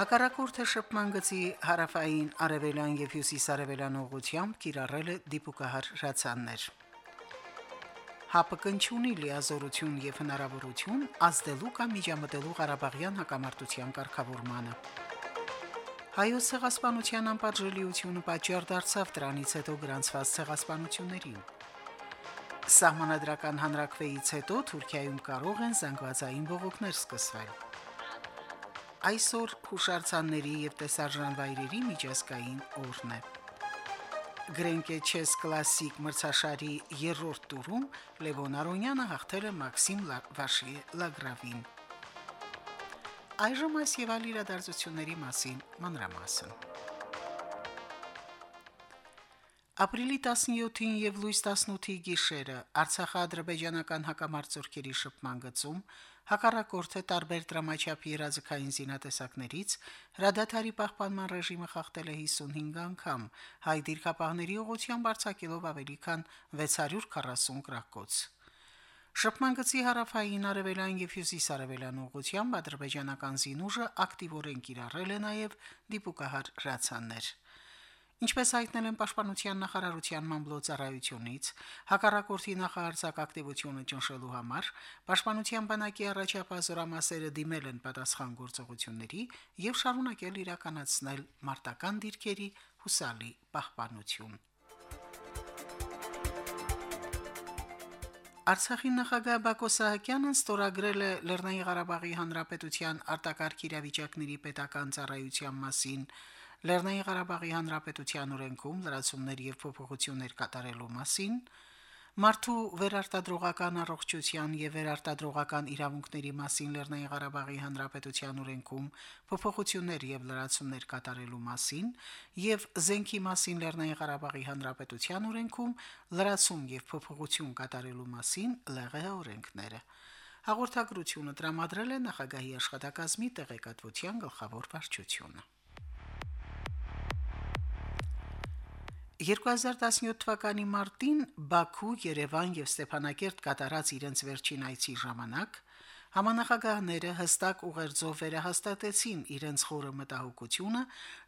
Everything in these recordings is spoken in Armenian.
Հակառակորդը շփման գծի հարավային արևելյան եւ հյուսիսարևելյան ուղությամբ կիրառել է դիպուկահար հրացաններ։ ՀԱՊԿ-ն ունի լիազորություն եւ հնարավորություն ազդելու կամ միջամտելու Ղարաբաղյան հակամարտության կարգավորմանը։ Հայոց ցեղասպանության անպատժելիությունը պատճառ դարձավ դրանից հետո գրանցված ցեղասպանություններին։ Սահմանադրական հանրակրվեից հետո Թուրքիայում կարող են զանգվածային բողոքներ սկսվել։ Այսօր հուշարձանների եւ տեսարժան վայրերի միջազգային օրն է։ Գրենկե Չես կլասիկ մրցաշարի երրորդ տուրում Լևոն Արոնյանը հաղթել է Մաքսիմ Վաշի Լագրավին։ Այժմ այս եւ այլ իրադարձությունների մասին մանրամասն։ Ապրիլի 17-ին եւ լույս 18-ի գիշերը Արցախա-ադրբեջանական հակամարտությունների շփման գծում հակառակորդը տարբեր դրամաչափի երազկային զինատեսակներից հրադադարի պահպանման ռեժիմը խախտել է 55 անգամ, հայ դիրքապահների ուղղությամբ արձակելով ավելի քան 640 գրակոց։ Շփման գծի հարավային արևելյան եւ հյուսիսարևելյան ուղղությամբ ադրբեջանական զինուժը ակտիվորեն կիրառել է նաեւ դիպուկահար հրացաններ։ Ինչպես հայտնել են Պաշտպանության նախարարության մամլոյցարայությունից, հակառակորդի նախարարցակ ակտիվությունը ճնշելու համար Պաշտպանության բանակի առաջապահ զորամասերը դիմել են պատասխան գործողությունների եւ շարունակել իրականացնել մարտական դիրքերի հուսալի պահպանություն։ Արցախի նախագահ Բակո Սահակյանն ստորագրել է Լեռնային Ղարաբաղի Հանրապետության արտակարգ իրավիճակների պետական ծառայության մասին Լեռնային Ղարաբաղի Հանրապետության օրենքում լրացումներ եւ փոփոխություններ կատարելու մասին Մարդու վերարտադրողական առողջության եւ վերարտադրողական իրավունքների մասին Լեռնային Ղարաբաղի Հանրապետության օրենքում փոփոխություններ եւ լրացումներ կատարելու մասին եւ զենքի մասին Լեռնային Ղարաբաղի Հանրապետության օրենքում լրացում եւ փոփոխություն կատարելու մասին ԼՂՀ օրենքները։ Հաղորդագրությունը տրամադրել է նախագահի աշխատակազմի տեղեկատվության գլխավոր վարչությունը։ 2017 թվականի մարտին Բաքու, Երևան եւ Ստեփանակերտ կատարած իրենց վերջին այցի ժամանակ համանախագահները հստակ ուղերձով վերահաստատեցին իրենց խորը մտահոգությունը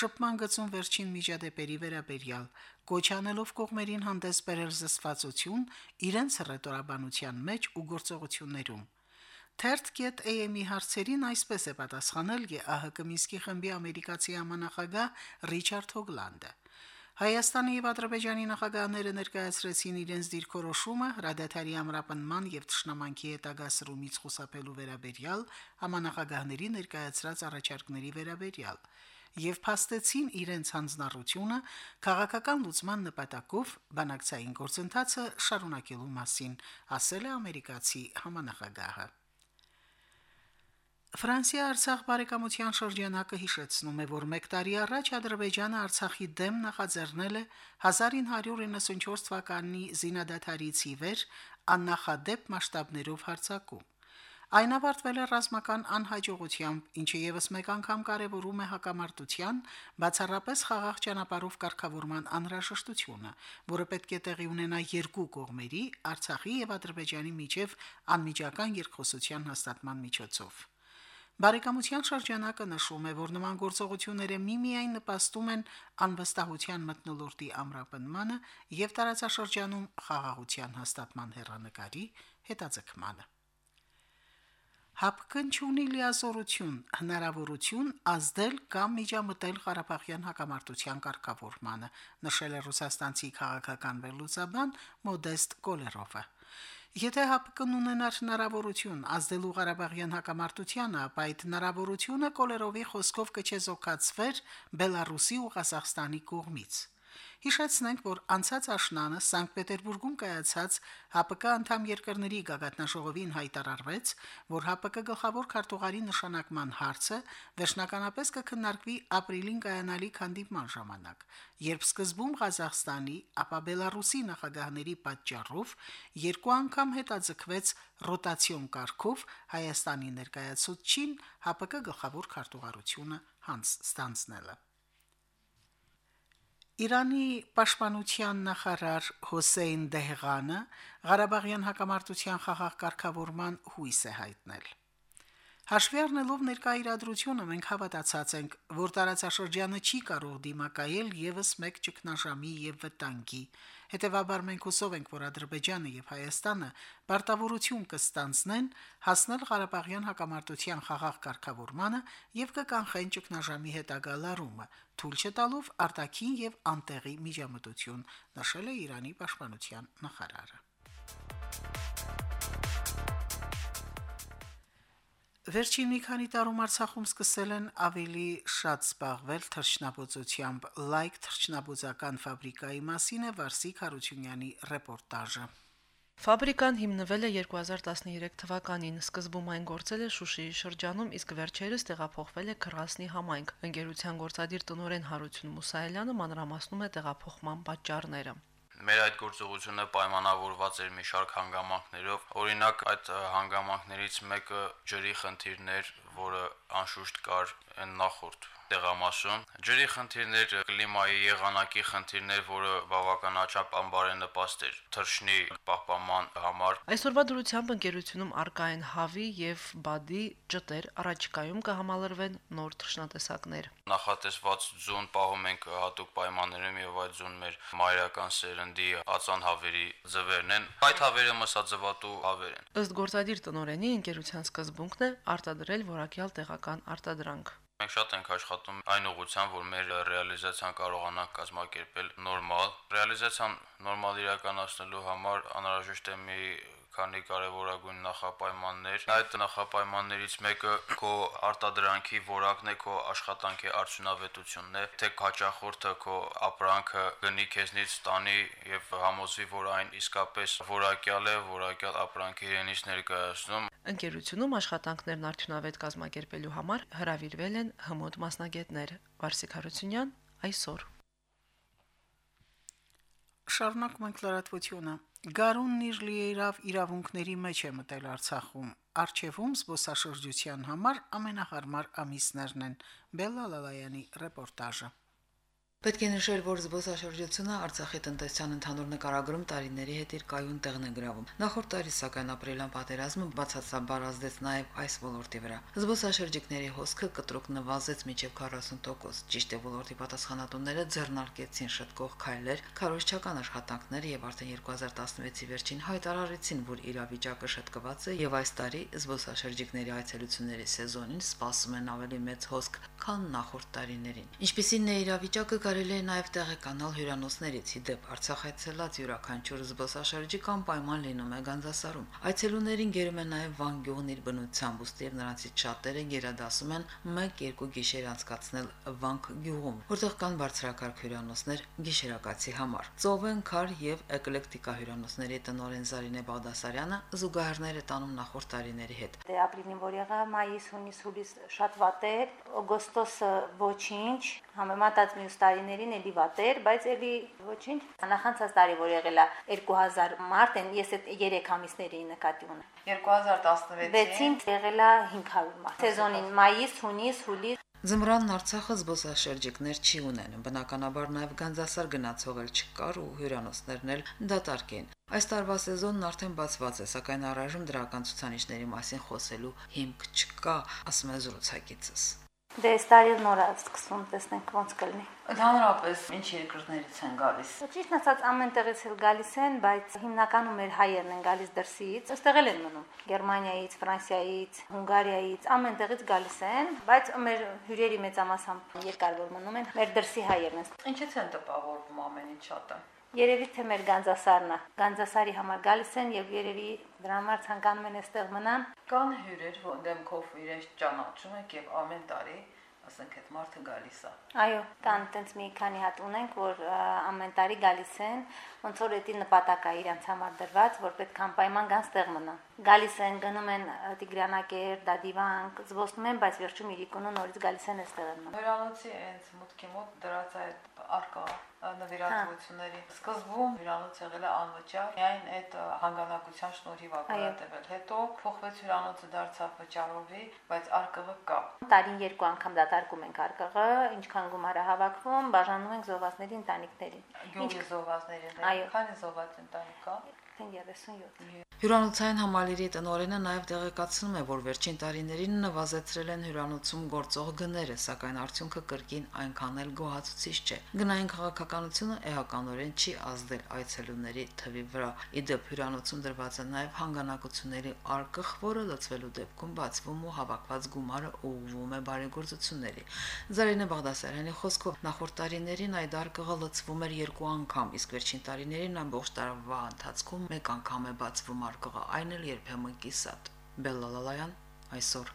շփման գծում վերջին միջադեպերի վերաբերյալ, կոչանելով կողմերին հանդես բերել զսվածություն իրենց հռետորաբանության մեջ ու գործողություններում։ Թերթ.am-ի հարցերին այսպես է պատասխանել ԵԱՀԿ Մինսկի խմբի ամերիկացի համանախագահ Ռիչարդ Հոգլանդը։ Հայաստանի եւ Ադրբեջանի նախագահները ներկայացրեցին իրենց դիրքորոշումը հրադադարի ամրապնման եւ ճշնամանքի հետագա սրումից խուսափելու վերաբերյալ համանախագահների ներկայացրած առաջարկների վերաբերյալ եւ փաստեցին իրենց հանձնառությունը քաղաքական լուծման նպատակով բանակցային գործընթացը շարունակելու մասին, ասել է ամերիկացի համանախագահը։ Ֆրանսիա-Արցախ բարեկամության շրջանակը հիշեցնում է, որ 1 տարի առաջ Ադրբեջանը Արցախի դեմ նախաձեռնել է 1994 թվականի զինադատարից ի վեր աննախադեպ մասշտաբներով հարձակում։ Այն ավարտվել է ռազմական անհաջողությամբ, ինչը եւս մեկ անգամ կարևորում է հակամարտության բացառապես խաղաղ ճանապարհով կարգավորման անհրաժեշտությունը, որը պետք է տեղի ունենա երկու կողմերի Արցախի եւ Ադրբեջանի միջև անմիջական երկխոսության հաստատման միջոցով։ Բարեկամության շրջանակը նշում է, որ նման գործողությունները միմիայն նպաստում են անվստահության մտնոլորտի ամրապնմանը եւ տարածաշրջանում խաղաղության հաստատման հերանեկարի հետաձգմանը։ Հապկն չունի լիազորություն, հնարավորություն ազդել կամ միջամտել Ղարաբաղյան հակամարտության կարգավորմանը, նշել է ռուսաստանցի քաղաքական վերլուծաբան Մոդեստ Կոլերովը։ Եթե ՀԱՊԿ-ն ունենար հնարավորություն ազդելու Ղարաբաղյան հակամարտությանը, ապա այդ հնարավորությունը Կոլերովի խոսքով կչեզոքացվեր Բելարուսի ու Ղազախստանի կողմից։ Հիշեցնենք, որ անցած աշնանը Սանկտ Պետերբուրգում կայացած ՀԱՊԿ անդամ երկրների գագաթնաշողովին հայտարարվեց, որ ՀԱՊԿ գլխավոր քարտուղարի նշանակման հարցը վերջնականապես կքննարկվի ապրիլին կայանալի հանդիպման ժամանակ, երբ սկզբում Ղազախստանի, ապա Բելարուսի նախագահների պատճառով երկու անգամ հետաձգվեց ռոտացիոն կարգով Հայաստանի ներկայացուցչին ՀԱՊԿ գլխավոր քարտուղարությունը հանց ստանձնելը։ Իրանի պաշտպանության նախարար Հոսեյն Դեհղանը Ղարաբաղյան հակամարտության խաղաղ կարգավորման հույս է հայտնել։ Հաշվի առնելով ներկա իրադրությունը մենք հավատացած ենք, որ տարածաշրջանը չի կարող դիմակայել եւս մեկ ճգնաժամի եւ վտանգի, Հետևաբար մենք հուսով ենք, որ Ադրբեջանը եւ Հայաստանը պարտավորություն կստանձնեն հասնել Ղարաբաղյան հակամարտության խաղաղ կարգավորմանը եւ կկանխեն ճգնաժամի հետագա լարումը, թույլ չտալով արտաքին եւ անտեղի միջամտություն, նշել է Իրանի պաշտպանության նախարարը։ Վերջին մի քանի տարում Արցախում սկսել են ավելի շատ զբաղվել թռչնաբուծությամբ։ Լայք թռչնաբուծական ֆաբրիկայի մասին է Վարսիկ Հարությունյանի ռեպորտաժը։ Ֆաբրիկան հիմնվել է 2013 թվականին, սկզբում այն գործել է Շուշիի շրջանում, իսկ վերջերս տեղափոխվել է Քրասնի համայնք։ Ընկերության գործադիր տնօրեն Հարություն Մուսայելյանը մանրամասնում է տեղափոխման պատճառները մեր այդ գործողությունը պայմանավորված էր մի շարք հանգամանքներով։ Օրինակ այդ հանգամանքներից մեկը ջրի խնդիրներ, որը անշուշտ կար այն նախորդ տեղամասում։ Ջրի խնդիրներ, կլիմայի եղանակի խնդիրներ, որը բավականաչափ անբարենպաստ էր թռչնի պահպանման համար։ Այսօրվա դրությամբ ընկերությունում արկա են հավի եւ բադի ջտեր, առաջիկայում կհամալրվեն նոր թռչնատեսակներ։ Նախատեսված ձուն պահում ենք հատուկ պայմաններում եւ այդ ձուն մեր մայրական սերնդի ածան հավերի ձվերն են։ Այդ հավերը մսաձվատու հավեր են։ Ըստ գործադիր տնորենի ընկերության սկզբունքն է արտադրել որակյալ տեղական արտադրանք։ Մենք շատ ենք աշխատում այն ուղղությամբ, որ մեր ռեալիզացիան կարողանանք կազմակերպել նորմալ։ Ռեալիզացիան նորմալ իրականացնելու համար անհրաժեշտ է մի քանի կարևորագույն նախապայմաններ։ Այդ նախապայմաններից մեկը քո արտադրանքի որակն է, քո աշխատանքի արդյունավետությունն է, թե հաճախորդը քո ապրանքը գնի քեզնից տանի եւ համոզվի, որ այն իսկապես որակյալ է, որակյալ ապրանքի իրենից ներկայացնում։ Ընկերությունում աշխատանքներն արդյունավետ կազմակերպելու համար հրավիրվել են հմոտ մասնագետներ։ Վարսիկ Հարությունյան այսօր Շարունակում ենք լրատվությունը։ Գարունն իր լիերավ իրավունքների մեջ է մտել Արցախում։ Արչևում զբոսաշրջության համար ամենահարմար ամիսներն են։ Բելլալալայանի ռեպորտաժը։ Պետք է նշել, որ զբոսաշրջությունը Արցախի տնտեսության ընդհանուր նկարագրում տարիների հետ իր կայուն տեղն է գրավում։ Նախորդ տարի սակայն ապրիլյան պատերազմը բացասաբար ազդեց նաև այս ոլորտի վրա։ Զբոսաշրջիկների հոսքը կտրուկ նվազեց մինչև 40%։ Ճիշտ է, ոլորտի պատասխանատուները ձեռնարկեցին շտկող քայլեր, քարոշչական աշխատանքներ եւ արդեն 2016-ի վերջին հայտարարեցին, որ իրավիճակը շտկված է եւ այս տարի զբոսաշրջիկների այցելությունների սեզոնին սպասում են ավելի մեծ հոսք, քան նախորդ տարիներին։ Ինչպիսին է իրավիճակը կարելի է նաև տեղեկանալ հյուրանոցներից։ Իդեպ Արցախ այցելած յուրաքանչյուր զբոսաշրջիկ անպայման լինում է Գանձասարում։ Այցելուներին գերում է նաև Վան գյուղն իր բնությամբ, ուստի եւ նրանցից շատերը գերադասում են 1-2 գիշեր անցկացնել Վանք գյուղում, որտեղ կան բարձրակարգ հյուրանոցներ գիշերակացի համար։ Ծովեն, Քար եւ Էկլեկտիկա հյուրանոցների տնօրեն Զարինե Բաղդասարյանը զուգահեռներ է տանում նախորդ տարիների հետ։ Դե ապրիլին որ եղա, մայիս, հունիս, հուլիս շատ վատ էր, օգոստոսը ոչինչ, համեմատած մյուս տարիներին էլի վատ էր, բայց էլի ոչինչ։ Նախանցած տարի որ եղել է 2000 մարտեն, ես այդ 3 ամիսների նկատի ունեմ։ 2016-ին եղել է 500 մարտ։ Սեզոնին մայիս, հունիս, հուլիս Ձմռանն Արցախը զբոսաշրջիկներ չի ունեն, բնականաբար նաև Գանձասար գնացող էլ չկար ու հյուրանոցներն էլ դատարկ են։ Այս տարվա սեզոնն արդեն բացված է, սակայն առայժմ դրական ցուցանիշների մասին խոսելու հիմք չկա, ասում է զրուցակիցս։ Դե այս տարի նոր է սկսում, տեսնենք ոնց կլինի։ Ընդհանրապես ինչ երկրներից են գալիս։ Ճիշտ ասած ամեն տեղից էլ գալիս են, բայց հիմնականում մեր հայերն են գալիս դրսից, ըստեղ էլ են մնում։ Գերմանիայից, Ֆրանսիայից, Հունգարիայից, ամեն տեղից գալիս են, բայց մեր հյուրերի մեծամասամբ երկար որ մնում են, մեր դրսի հայերն են։ Ինչից են տպավորվում ամեն ինչ շատը։ Երևի թե մեր Գանձասարն է։ Գանձասարի համար գալիս են եւ երևի դրա համար ցանկանում են այստեղ մնան։ Կան հյուրեր, որ դեմքով իրենց ճանաչում եք եւ ամեն տարի ասենք այդ մարդը գալիս է։ Այո, կան տենց մի քանի հատ ունենք, որ ամեն տարի գալիս են, ոնց որ դա նպատակ է իրանց համար դրված, որ պետք անպայման գան ստեղ մնան։ Գալիս են, գնում են Տիգրանակեր, Դադիվանք, զբոսնում են, բայց վերջում իրիկունու նորից գալիս են այստեղ են մնում։ Հյուրանոցի այնց մուտքի մոտ դրած այդ արկա նվիրատվությունների սկզբում հյուրանոց եղել է անվճար միայն այդ հանգանակության շնորհիվ ակրատվել հետո փոխվեց հյուրանոցը դարձավ վճարովի բայց արկղը կա Տարին երկու անգամ դատարկում ենք արկղը, ինչքան գումար է հավաքվում, բաժանում ենք զովասների ընտանիքներին։ զովազների Այո։ քանի զոված ընտանիք կա 37 Հյուրանոցային համալիրի տնօրենը նաև տեղեկացնում է, որ վերջին տարիներին նվազեցրել են հյուրանոցում գործող գները, սակայն արդյունքը կրկին այնքան էլ գոհացուցիչ չէ։ Գնային քաղաքականությունը էականորեն չի ազդել այցելուների թվի վրա։ Իդեպ հյուրանոցում դրված է նաև հանգանակությունների արկղ, որը լցվելու դեպքում բացվում ու հավաքված գումարը ուղղվում է բարեգործությունների։ Զարինե Բաղդասարյանի խոսքով նախորդ տարիներին այդ արկղը լցվում էր երկու անգամ, իսկ վերջին տարիներին ամբողջ տարվա ընթացքում մեկ անգամ է բացվում արկղը, այն էլ երբեմն կիսատ։ Բելլալալայան այսօր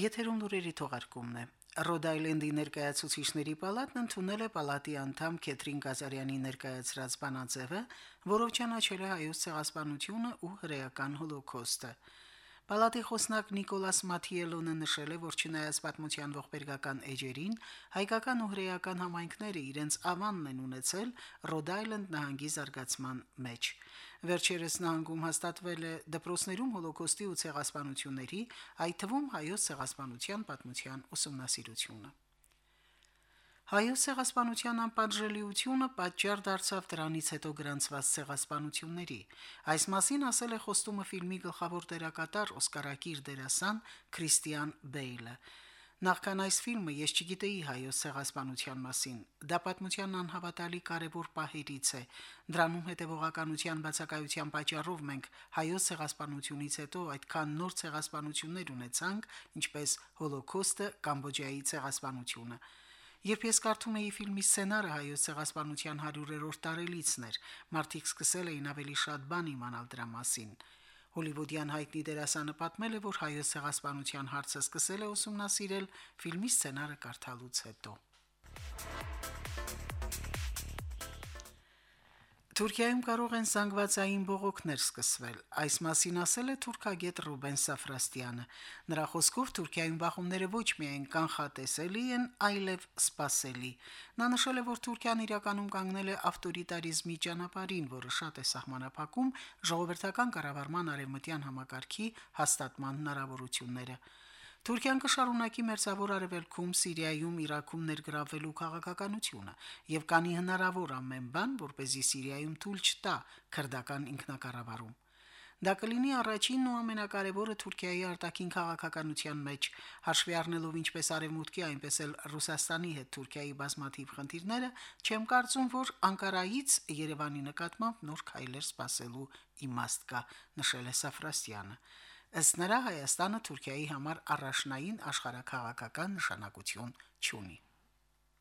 Եթերում լուրերի թողարկումն է։ Ռոդ Այլենդի ներկայացուցիչների պալատն ընդունել է պալատի անդամ Քեթրին Գազարյանի ներկայացրած բանաձևը, որով ճանաչել է հայոց ցեղասպանությունը ու հրեական հոլոկոստը։ Պալատի խոսնակ Նիկոլաս Մաթիելոնը նշել է, որ չնայած պատմության ողբերգական էջերին, հայկական ու հրեական համայնքները իրենց ավանն են ունեցել Ռոդ Այլենդ նահանգի զարգացման մեջ։ Վերջերս նահանգում հաստատվել է դպրոցներում հոլոկոստի ու ցեղասպանությունների, այդ թվում հայոց ցեղասպանության պատմության ուսումնասիրությունը։ Հայոց ցեղասպանության անպատժելիությունը պատճառ դարձավ դրանից հետո գրանցված ցեղասպանությունների։ Այս մասին ասել է խոստումը ֆիլմի գլխավոր դերակատար Օսկարակիր դերասան Քրիստիան Բեյլը։ Նախքան այս ֆիլմը ես չգիտեի հայոց ցեղասպանության մասին։ Դա պատմության անհավատալի կարևոր պահերից է։ Դրանում հետևողականության բացակայության պատճառով մենք հայոց ցեղասպանությունից հետո այդքան նոր ցեղասպանություններ ունեցանք, ինչպես Հոլոկոստը, Կամբոջայի ցեղասպանությունը։ Երբ ես կարդում էի ֆիլմի սցենարը հայոց ցեղասպանության 100-րդ տարելիցն էր, մարդիկ սկսել էին ավելի շատ բան իմանալ դրա մասին։ Հոլիվուդյան հայտնի դերասանը պատմել է, որ հայոց ցեղասպանության հարցը սկսել է ուսումնասիրել ֆիլմի սցենարը կարդալուց հետո։ Թուրքիայում կարող են զանգվածային բողոքներ սկսվել։ Այս մասին ասել է թուրքագետ Ռուբեն Սաֆրաստյանը։ Նրա խոսքով Թուրքիայում բախումները ոչ միայն կանխատեսելի են, այլև սпасելի։ Նա նշել է, որ Թուրքիան իրականում կանգնել է ավտորիտարիզմի ճանապարհին, որը շատ է սահմանափակում ժողովրդական կառավարման արևմտյան համակարգի հաստատման հնարավորությունները։ Թուրքիան կշարունակի մերձավոր արևելքում, Սիրիայում, Իրաքում ներգրավվելու քաղաքականությունը եւ կանի հնարավոր ամեն բան, որ เป զի Սիրիայում թույլ չտա քրդական ինքնակառավարում։ Դա կլինի առաջինն ու ամենակարևորը Թուրքիայի արտաքին քաղաքականության մեջ, հաշվի առնելով ինչպես արևմուտքի, այնպես էլ Ռուսաստանի հետ Թուրքիայի բազմաթիվ խնդիրները, չեմ կարծում, որ Անկարայից Երևանի նկատմամբ նոր քայլեր սպասելու իմաստ կա, նշել է Սաֆրասյանը։ Ըստ նրա Հայաստանը Թուրքիայի համար առաջնային աշխարհակաղակական նշանակություն չունի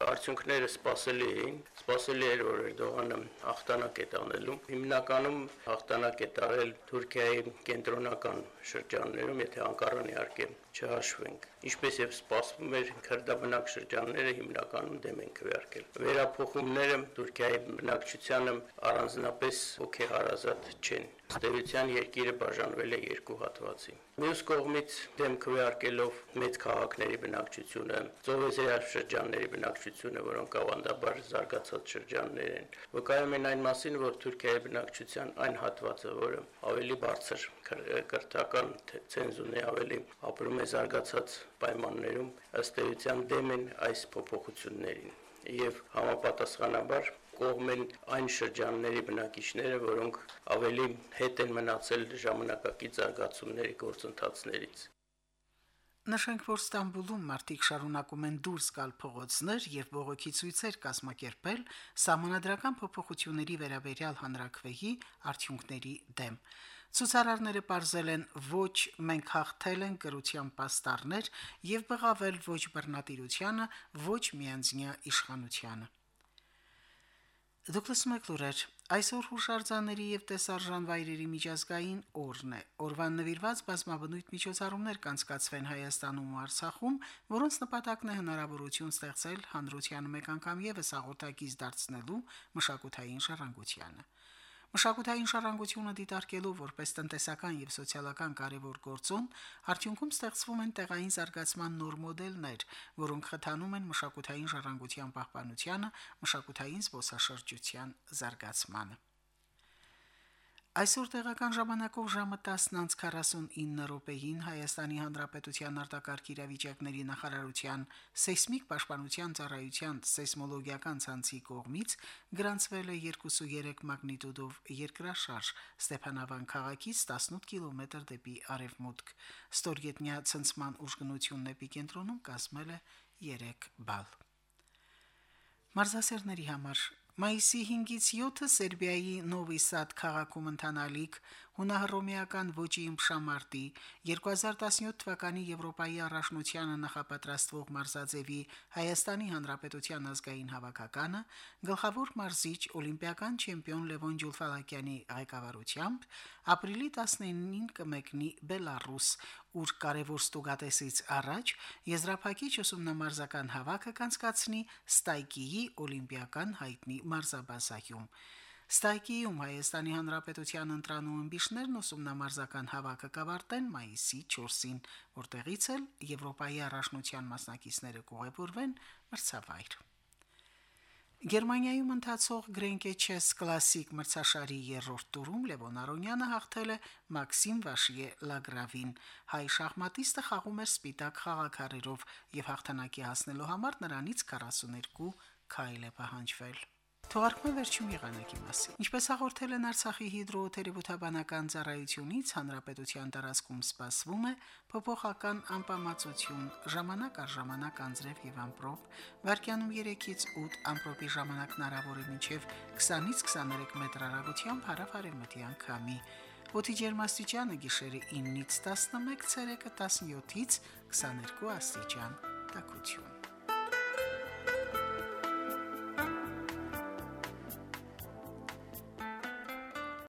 արդյունքները սпасելի էին, սпасելի էր որ Էրդողանը հաղթանակ է տանելու։ Հիմնականում հաղթանակ է տարել Թուրքիայի կենտրոնական շրջաններում, եթե Անկարան իհարկե չհաշվենք։ Ինչպես եւ սпасվում էր քրդաբնակ շրջանները հիմնականում դեմ են քվեարկել։ Վերափոխումները Թուրքիայի բնակչությանը առանձնապես հոգեհարազատ չեն Ստերության երկիրը բաժանվել է երկու հատվածի։ Մյուս կողմից դեմ քվեարկելով մեծ քաղաքների բնակչությունը, ծովեզերյալ շրջանների բնակչությունը, որոնք ավանդաբար զարգացած շրջաններ են, վկայում են այն մասին, որ Թուրքիայի բնակչության այն հատվածը, որը ավելի բարձր կրթական ցենզուրն է ավելի ապրում է զարգացած պայմաններում, ըստ էության դեմ են այս փոփոխություններին եւ համապատասխանաբար կողմ են այն շրջանների բնակիչները, որոնք ավելի հետ են մնացել ժամանակակից զարգացումների գործընթացներից։ Նշենք, որ Ստամբուլում մարդիկ շարունակում են դուրս գալ փողոցներ եւ բողոքի ցույցեր կազմակերպել համանadrական փոփոխությունների վերաբերյալ հանրակրվեի արդյունքների դեմ։ Ցուցարարները ողջել են ոչ մենք հաղթել են կրության պաստառներ եւ բղավել ոչ բռնատիրությանը, ոչ միանձնյա իշխանությանը։ Դուք լսում եք լուրեր Այսօր հուշարձանների եւ տեսարժան վայրերի միջազգային օրն է։ Օրվան նվիրված բազմաբնույթ միջոցառումներ կանցկացվեն Հայաստանում ու Արցախում, որոնց նպատակն է հնարավորություն ստեղծել հանրությանը մեկ անգամ եւս հաղորդակից դարձնելու մշակութային ժառանգությանը։ Մշակութային շարանգությունը դիտարկելու որպես տնտեսական եւ սոցիալական կարևոր գործոն, արդյունքում ստեղծվում են տեղային զարգացման նոր մոդելներ, որոնք խթանում են մշակութային ժառանգության պահպանությանը, մշակութային զբոսաշրջության զարգացմանը։ Այսօր տեղական ժամանակով ժամը 10:49 րոպեին Հայաստանի Հանրապետության արտակարգ իրավիճակների նախարարության սեյսմիկ պաշտպանության ծառայության սեյսմոլոգիական ցանցի կողմից գրանցվել է 2.3 մագնիտուդով երկրաշարժ Ստեփանավան քաղաքից 18 կիլոմետր դեպի արևմուտք։ Ստորգետնյա ցնցման ուժգնությունն էպիկենտրոնում կազմել է 3 բալ։ Մարզասերների համար Մայիսի 5-ից 7-ը Սերբիայի Նովի Սադ քաղաքում ընթանալիք հունահռոմեական ոճի իմշամարտի 2017 թվականի Եվրոպայի առաջնությանը նախապատրաստվող մարզաձևի Հայաստանի Հանրապետության ազգային հավաքականը գլխավոր մարզիչ օլիմպիական չեմպիոն Լևոն Ջուլֆալակյանի ղեկավարությամբ ապրիլի 19-ին կմեկնի Բելարուս, ուր կարևոր ստուգատեսից առաջ եզրափակիչ ուսումնամարզական հավաքը կանցկացնի Ստայկիի օլիմպիական հայտնի մարզաբազայում։ Ստայկիում Հայաստանի Հանրապետության ընտրանու ըմբիշներն ուսումնամարզական հավաքը կավարտեն մայիսի 4-ին, որտեղից էլ Եվրոպայի առաջնության մասնակիցները կուղևորվեն մրցավայր։ Գերմանիայում ընթացող Chess Classic մրցաշարի երրորդ տուրում Լևոն Արոնյանը հաղթել է Մաքսիմ Վաշիե Լագրավին։ Հայ շախմատիստը խաղում էր սպիտակ խաղակարերով եւ հաղթանակի հասնելու համար նրանից 42 քայլ է պահանջվել։ Թողարկման վերջում եղանակի մասին։ Ինչպես հաղորդել են Արցախի հիդրոթերապևտաբանական ծառայությունից, հանրապետության տարածքում սպասվում է փոփոխական անպամացություն, ժամանակ առ ժամանակ անձրև եւ ամպրոպ, վարկյանում 3-ից 8 ամպրոպի ժամանակ հնարավոր է մինչև 20-ից 23 մետր հեռագությամբ հարավ-արևմտյան քամի։ Օդի ջերմաստիճանը գիշերը 9-ից 11, ցերեկը 17-ից 22 աստիճան։ Տակություն։